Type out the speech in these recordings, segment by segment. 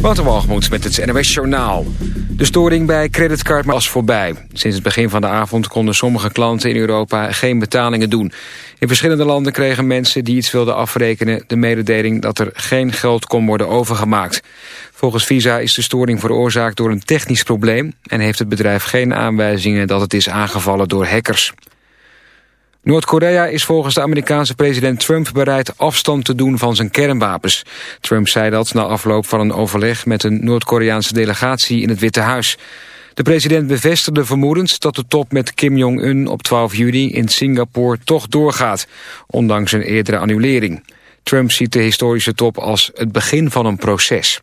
Walgemoed met het NOS Journaal. De storing bij creditcard was voorbij. Sinds het begin van de avond konden sommige klanten in Europa geen betalingen doen. In verschillende landen kregen mensen die iets wilden afrekenen... de mededeling dat er geen geld kon worden overgemaakt. Volgens Visa is de storing veroorzaakt door een technisch probleem... en heeft het bedrijf geen aanwijzingen dat het is aangevallen door hackers. Noord-Korea is volgens de Amerikaanse president Trump bereid afstand te doen van zijn kernwapens. Trump zei dat na afloop van een overleg met een Noord-Koreaanse delegatie in het Witte Huis. De president bevestigde vermoedens dat de top met Kim Jong-un op 12 juli in Singapore toch doorgaat, ondanks een eerdere annulering. Trump ziet de historische top als het begin van een proces.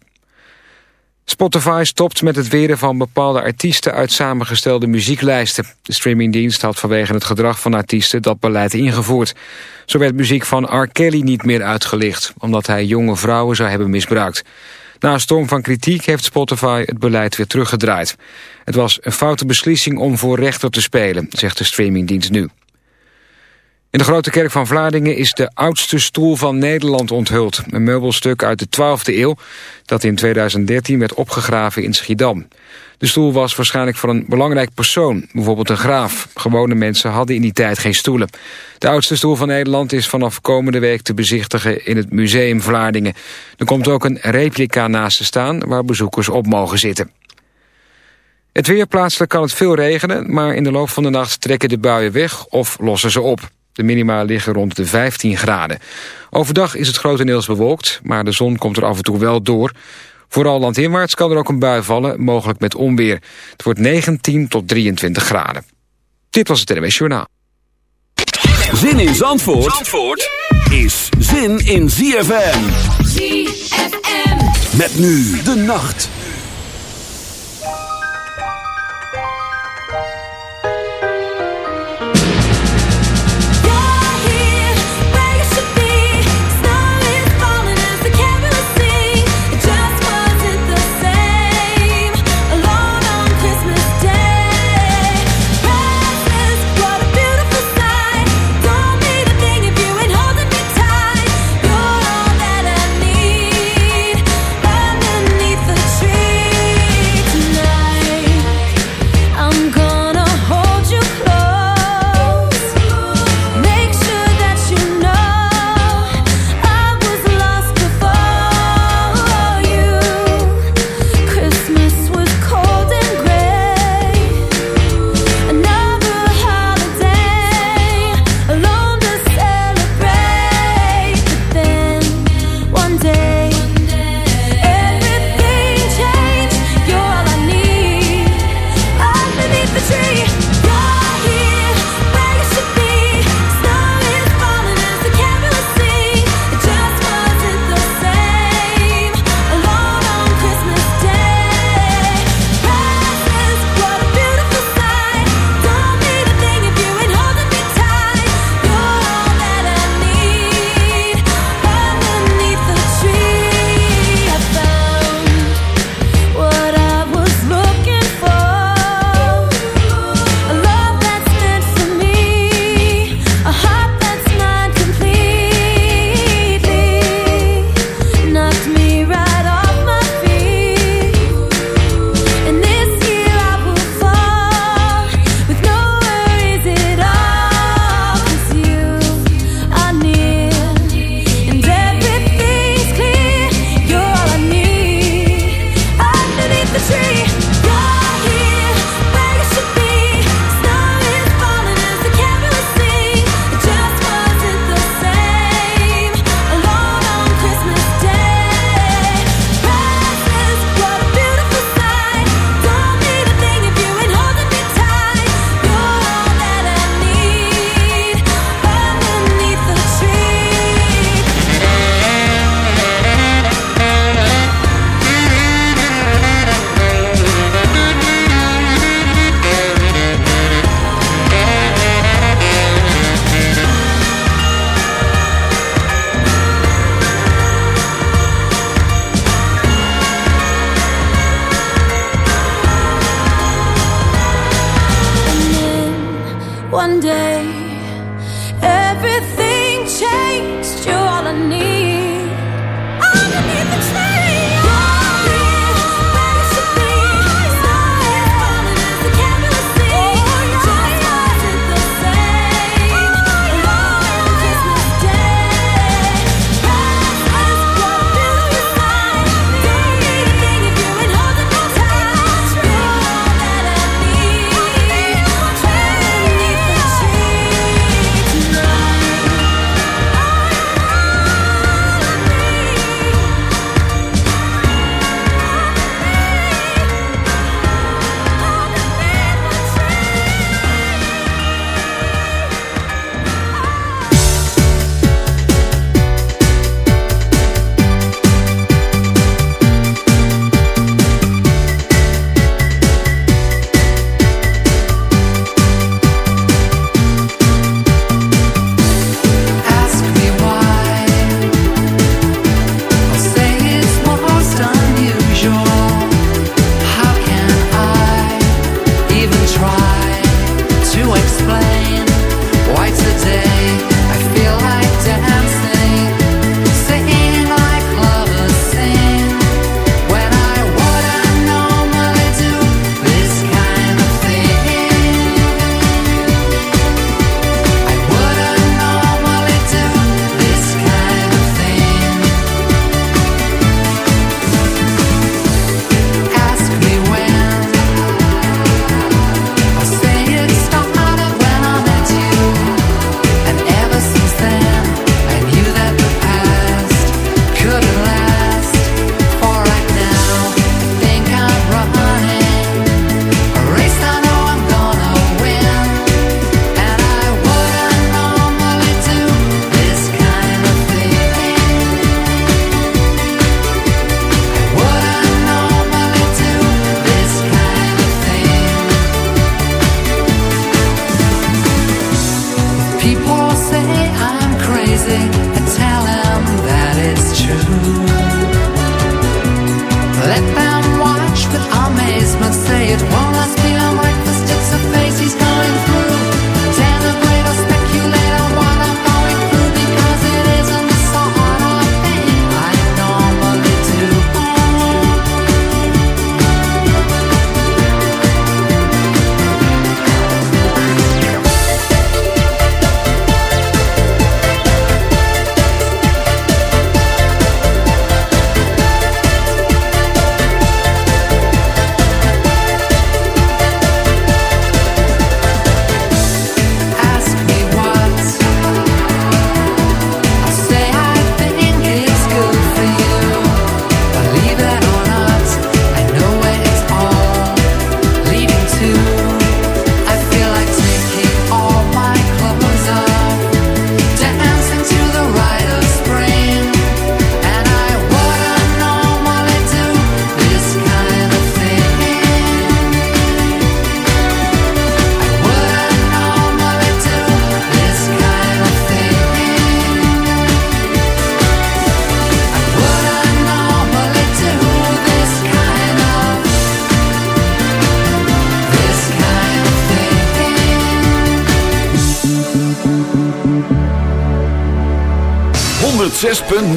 Spotify stopt met het weren van bepaalde artiesten uit samengestelde muzieklijsten. De streamingdienst had vanwege het gedrag van artiesten dat beleid ingevoerd. Zo werd muziek van R. Kelly niet meer uitgelicht, omdat hij jonge vrouwen zou hebben misbruikt. Na een storm van kritiek heeft Spotify het beleid weer teruggedraaid. Het was een foute beslissing om voor rechter te spelen, zegt de streamingdienst nu. In de Grote Kerk van Vlaardingen is de oudste stoel van Nederland onthuld. Een meubelstuk uit de 12e eeuw dat in 2013 werd opgegraven in Schiedam. De stoel was waarschijnlijk voor een belangrijk persoon, bijvoorbeeld een graaf. Gewone mensen hadden in die tijd geen stoelen. De oudste stoel van Nederland is vanaf komende week te bezichtigen in het Museum Vlaardingen. Er komt ook een replica naast te staan waar bezoekers op mogen zitten. Het weer plaatselijk kan het veel regenen, maar in de loop van de nacht trekken de buien weg of lossen ze op. De minima liggen rond de 15 graden. Overdag is het grotendeels bewolkt, maar de zon komt er af en toe wel door. Vooral landinwaarts kan er ook een bui vallen, mogelijk met onweer. Het wordt 19 tot 23 graden. Dit was het NWS Journaal. Zin in Zandvoort, Zandvoort is zin in ZFM. ZFM. Met nu de nacht.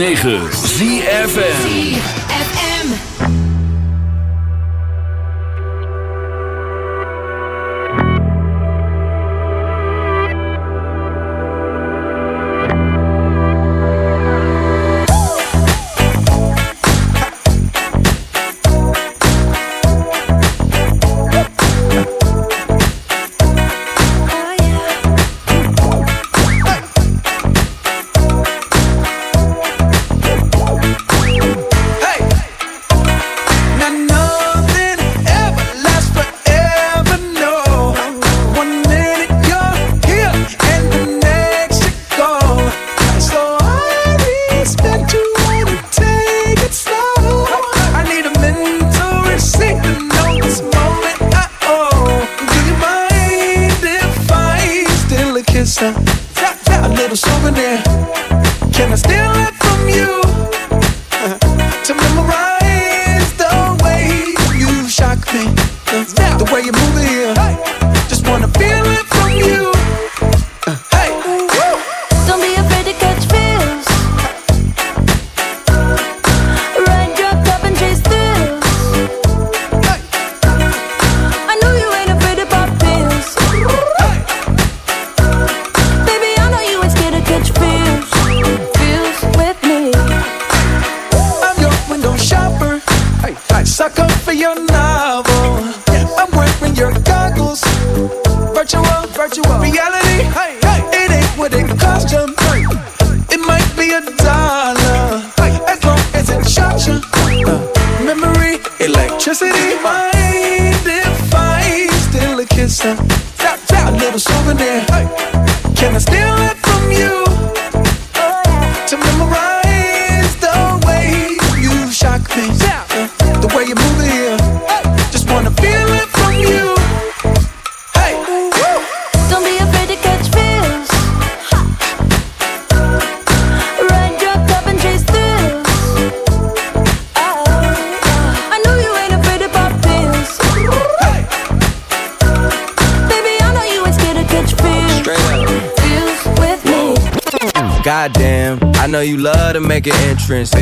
106.9 ZFN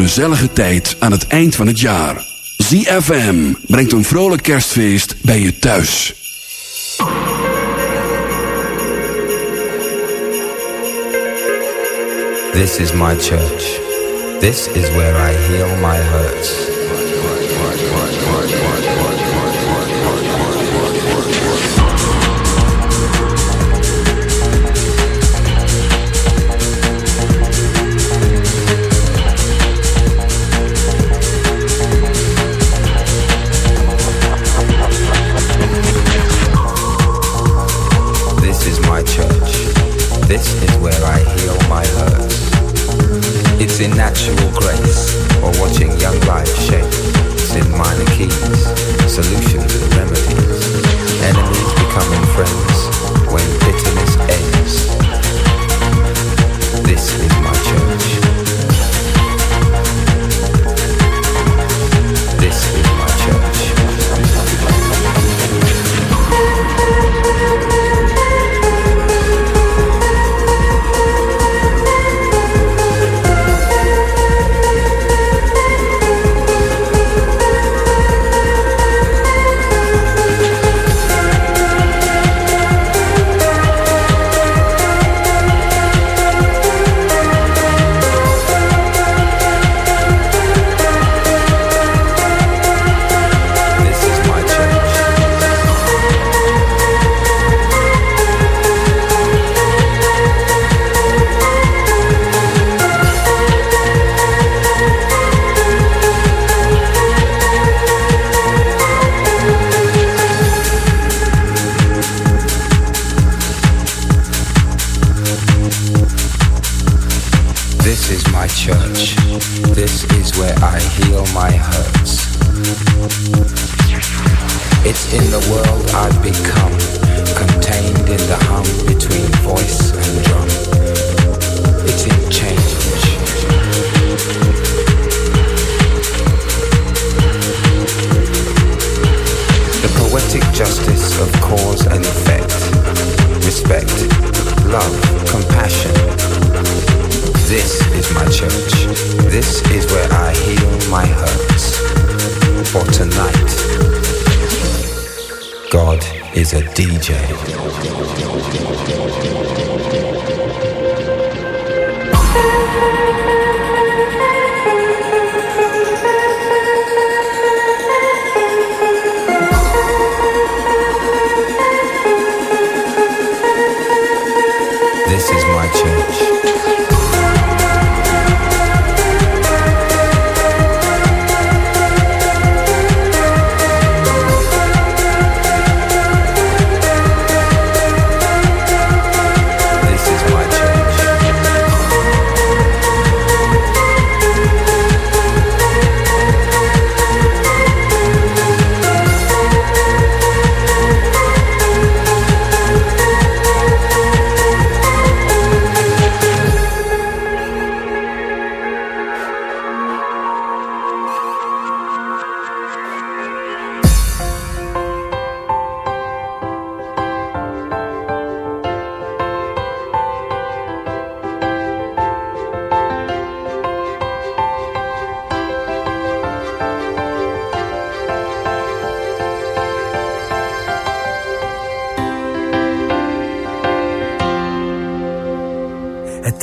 gezellige tijd aan het eind van het jaar. ZFM brengt een vrolijk kerstfeest bij je thuis. This is my church. This is where I heal my hurts.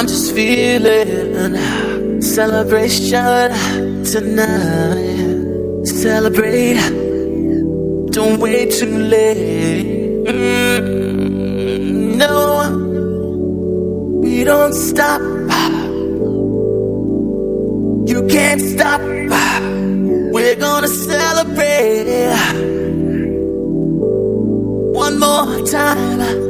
I'm just feeling celebration tonight. Celebrate. Don't wait too late. No, we don't stop. You can't stop. We're gonna celebrate one more time.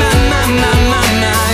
na na na na na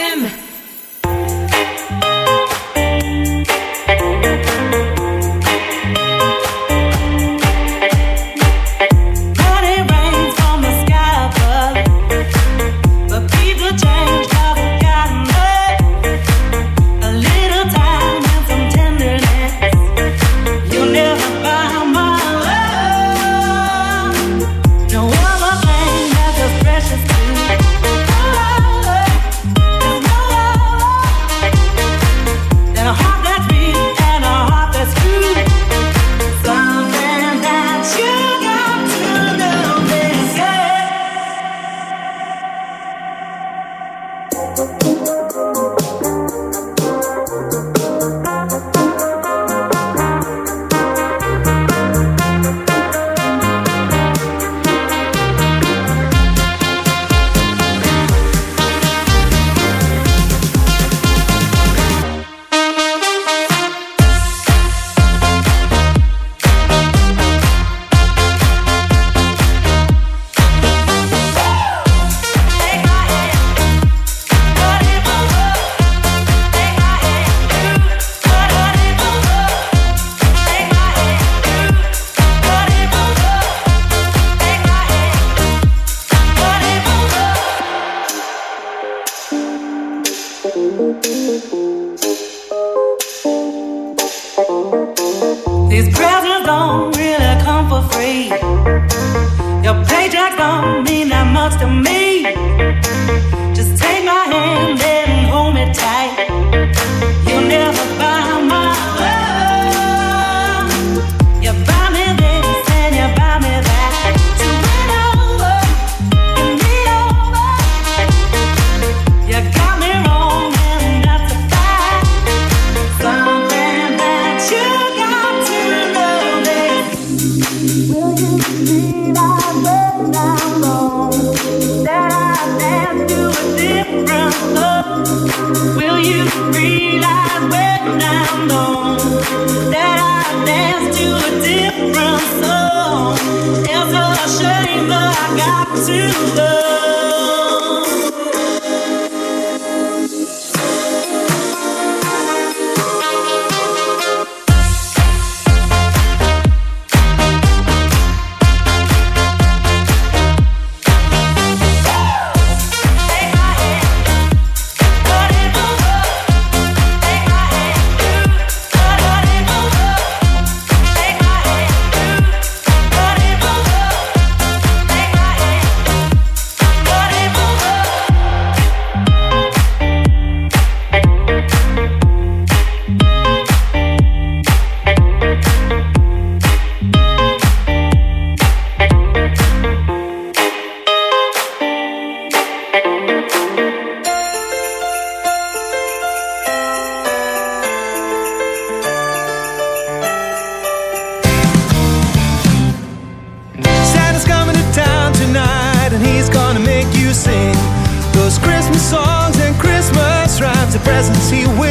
presence he will